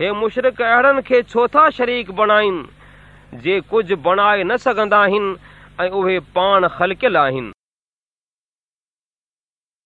هي مشرق اهڙن کي ڇو ٿا شريڪ بڻائن؟ جي ڪجهه بڻائي نه سگهندا آهن ۽ اهي پاڻ خلڪيل آهن.